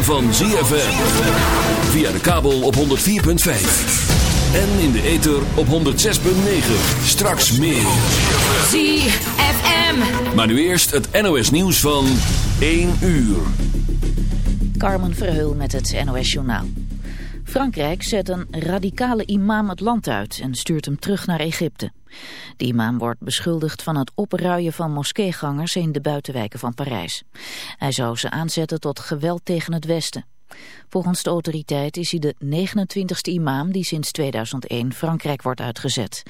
Ritme van ZFM. Via de kabel op 104.5. En in de ether op 106.9. Straks meer. ZFM. Maar nu eerst het NOS nieuws van 1 uur. Carmen Verheul met het NOS journaal. Frankrijk zet een radicale imam het land uit en stuurt hem terug naar Egypte. De imam wordt beschuldigd van het opruien van moskeegangers in de buitenwijken van Parijs. Hij zou ze aanzetten tot geweld tegen het Westen. Volgens de autoriteit is hij de 29e imam die sinds 2001 Frankrijk wordt uitgezet.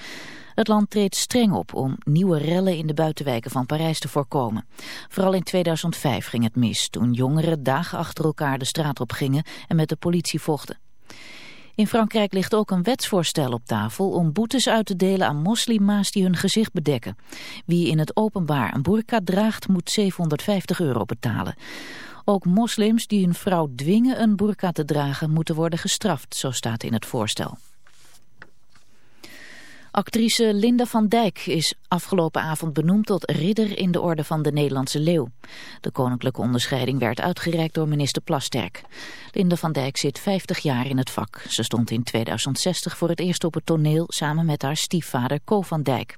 Het land treedt streng op om nieuwe rellen in de buitenwijken van Parijs te voorkomen. Vooral in 2005 ging het mis, toen jongeren dagen achter elkaar de straat op gingen en met de politie vochten. In Frankrijk ligt ook een wetsvoorstel op tafel om boetes uit te delen aan moslima's die hun gezicht bedekken. Wie in het openbaar een burka draagt moet 750 euro betalen. Ook moslims die hun vrouw dwingen een burka te dragen moeten worden gestraft, zo staat in het voorstel. Actrice Linda van Dijk is afgelopen avond benoemd tot ridder in de orde van de Nederlandse Leeuw. De koninklijke onderscheiding werd uitgereikt door minister Plasterk. Linda van Dijk zit 50 jaar in het vak. Ze stond in 2060 voor het eerst op het toneel samen met haar stiefvader Co van Dijk.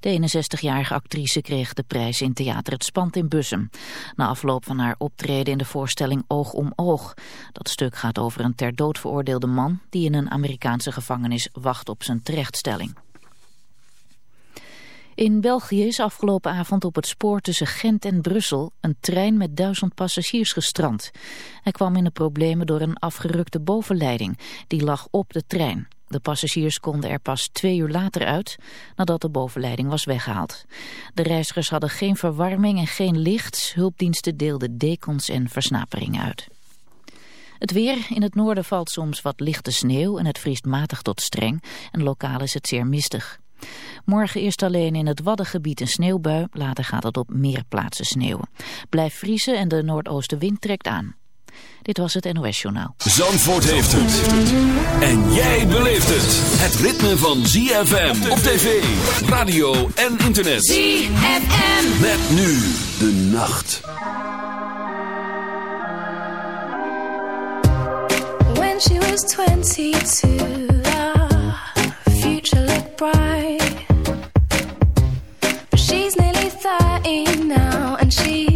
De 61-jarige actrice kreeg de prijs in Theater Het Spand in Bussum. Na afloop van haar optreden in de voorstelling Oog om Oog. Dat stuk gaat over een ter dood veroordeelde man... die in een Amerikaanse gevangenis wacht op zijn terechtstelling. In België is afgelopen avond op het spoor tussen Gent en Brussel een trein met duizend passagiers gestrand. Hij kwam in de problemen door een afgerukte bovenleiding. Die lag op de trein. De passagiers konden er pas twee uur later uit, nadat de bovenleiding was weggehaald. De reizigers hadden geen verwarming en geen licht. Hulpdiensten deelden dekens en versnaperingen uit. Het weer. In het noorden valt soms wat lichte sneeuw en het vriest matig tot streng. En lokaal is het zeer mistig. Morgen eerst alleen in het Waddengebied een sneeuwbui, later gaat het op meer plaatsen sneeuwen. Blijf vriezen en de noordoostenwind trekt aan. Dit was het NOS Journaal. Zandvoort heeft het. En jij beleeft het. Het ritme van ZFM op tv, radio en internet. ZFM. Met nu de nacht. When she was 22, the future looked bright. But she's nearly 30 now, and she's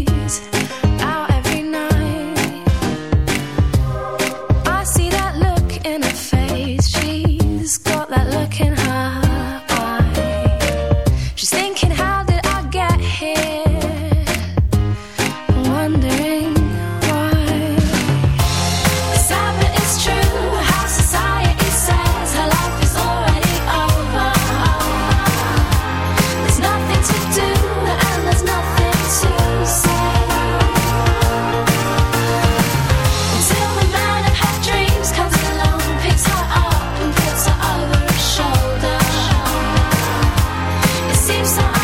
lives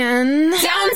Rock in.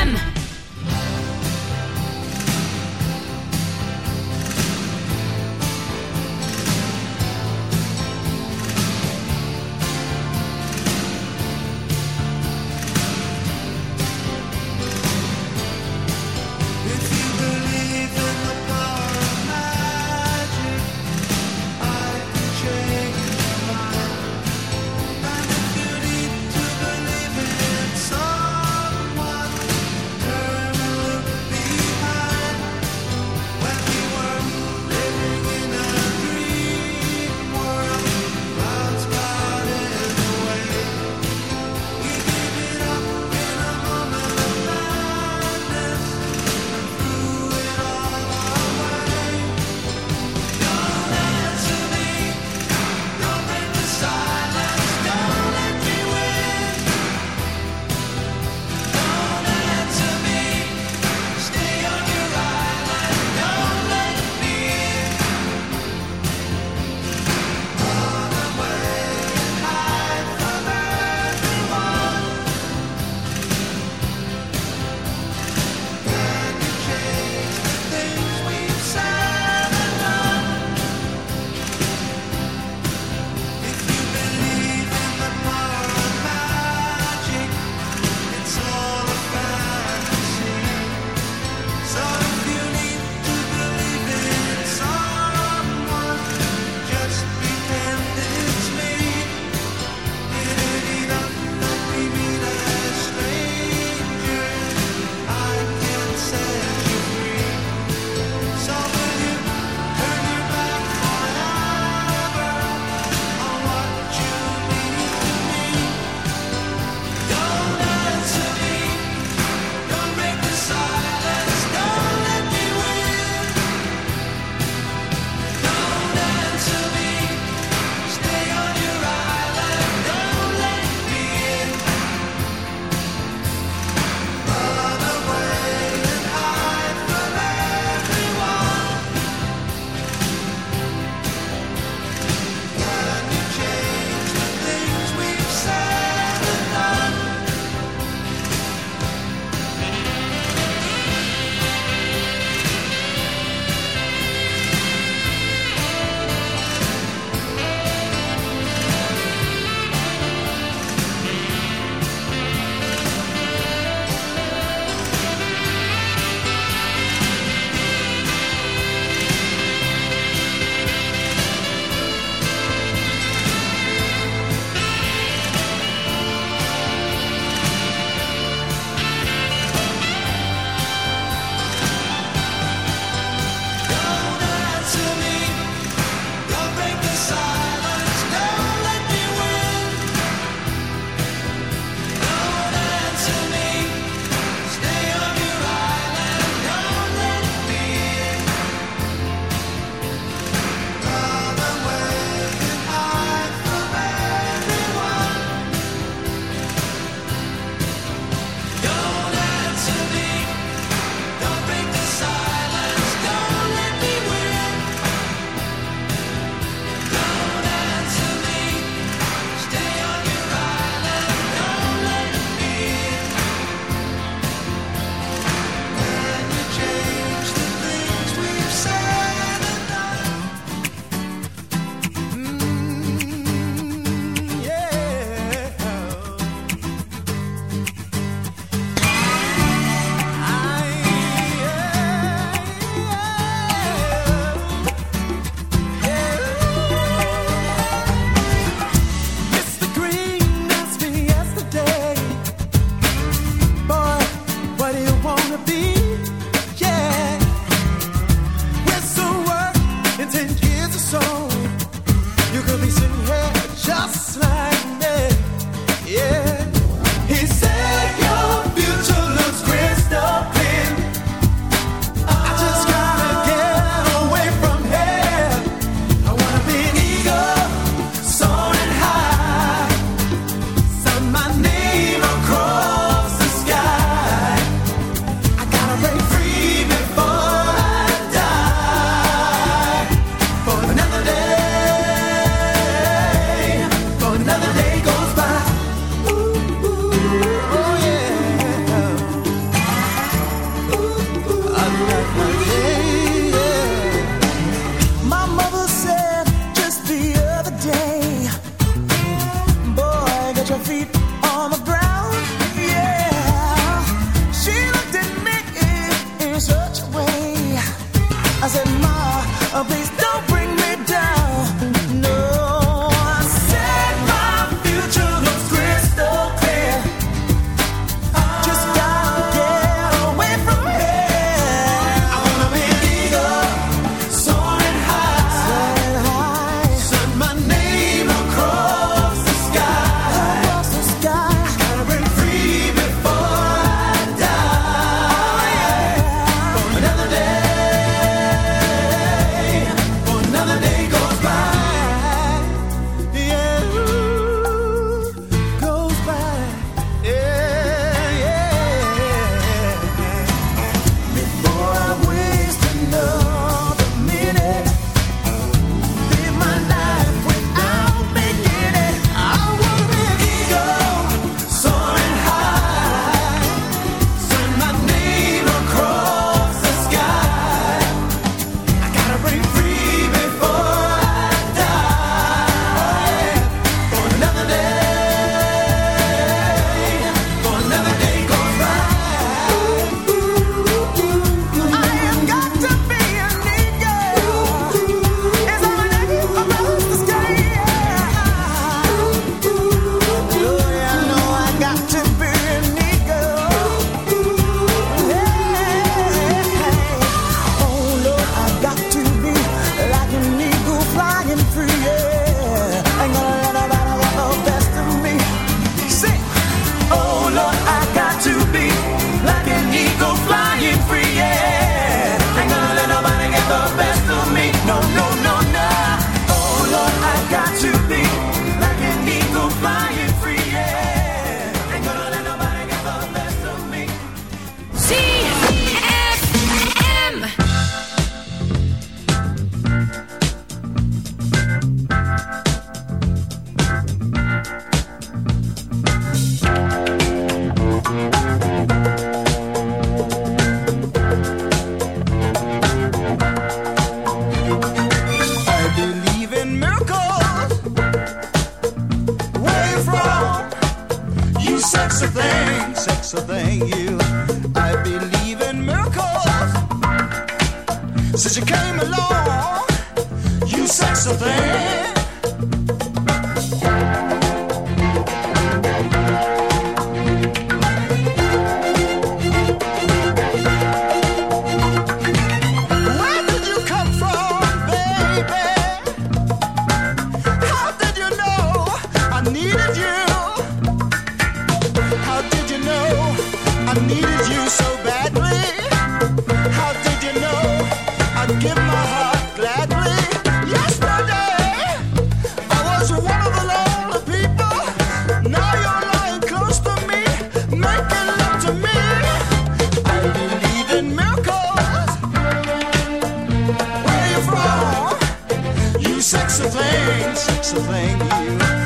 So thank you.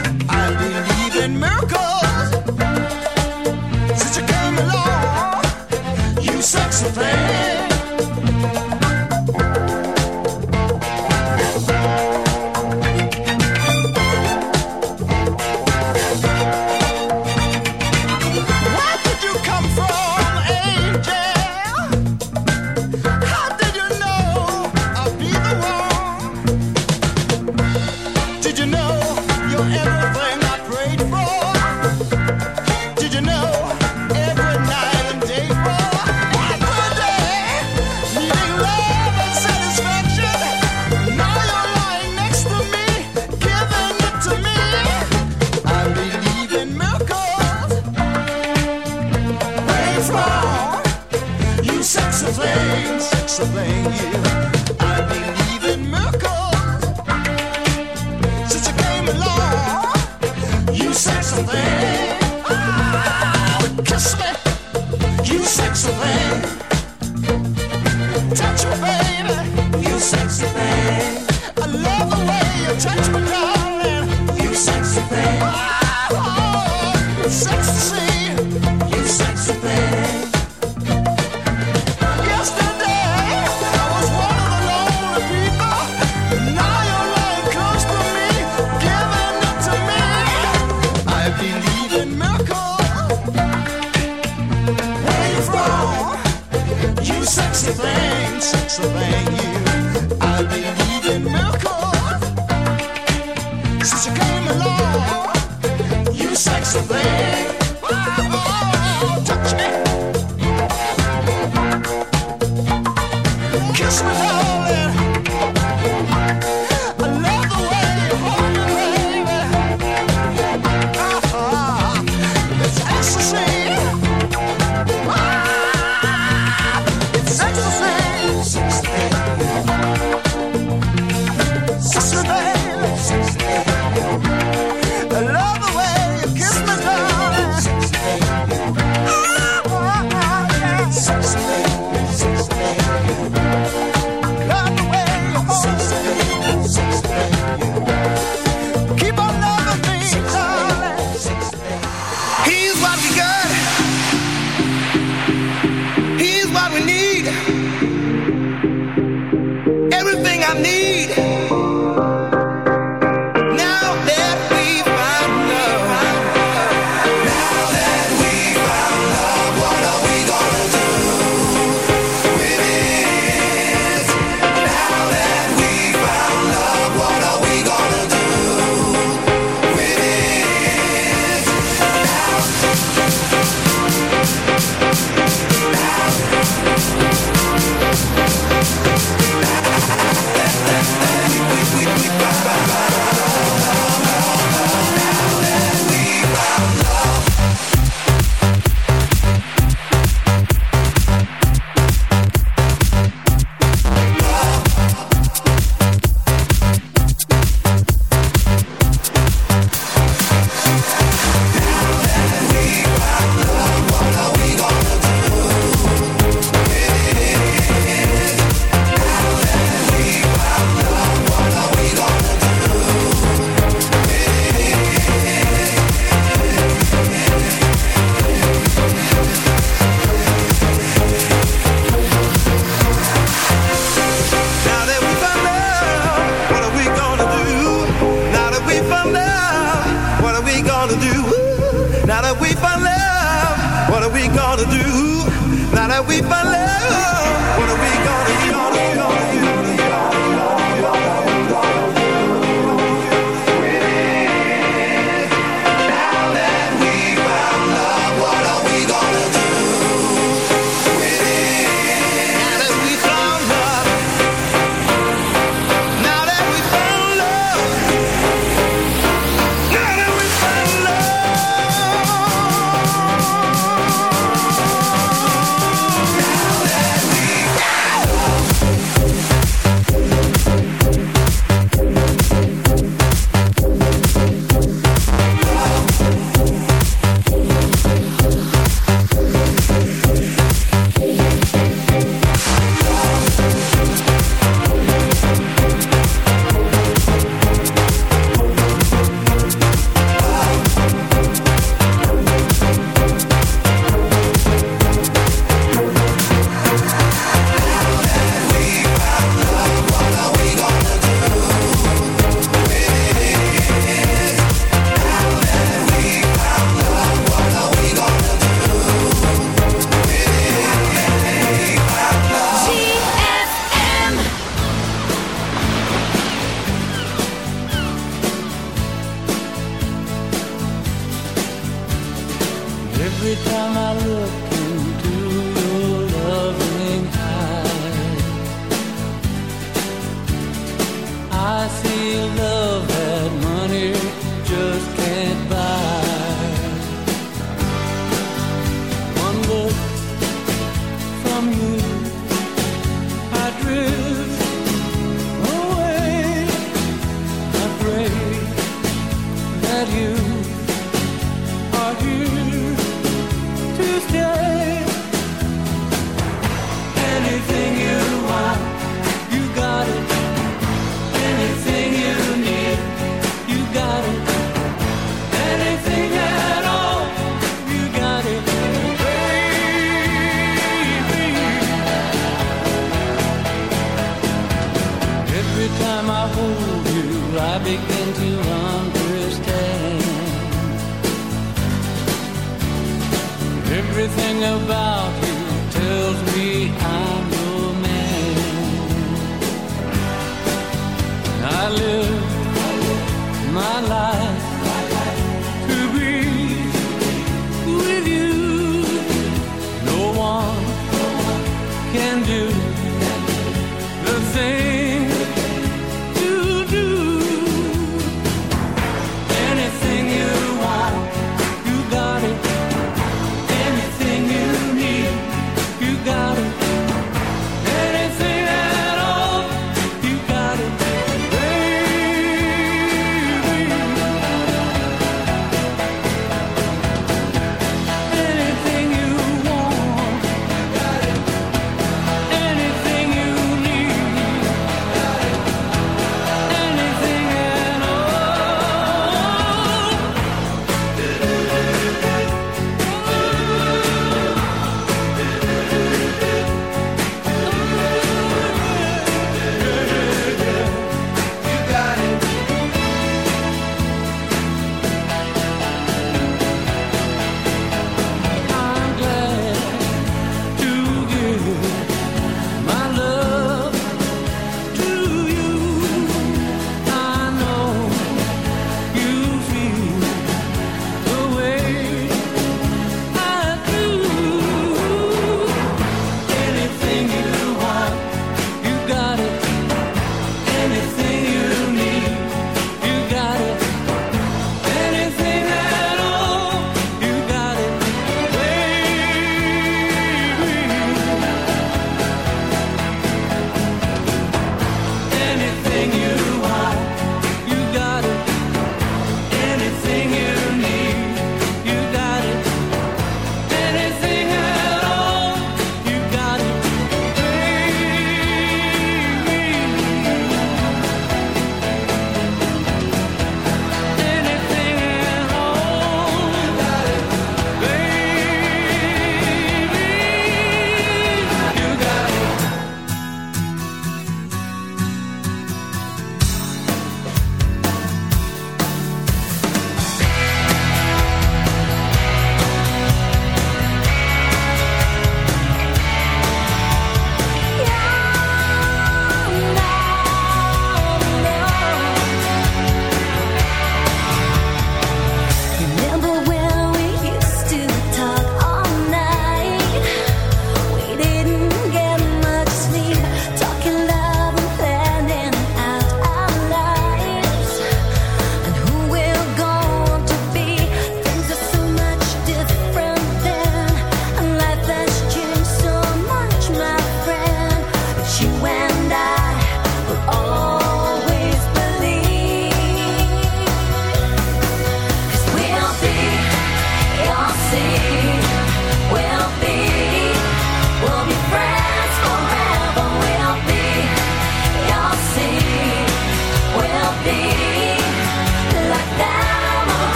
I feel love.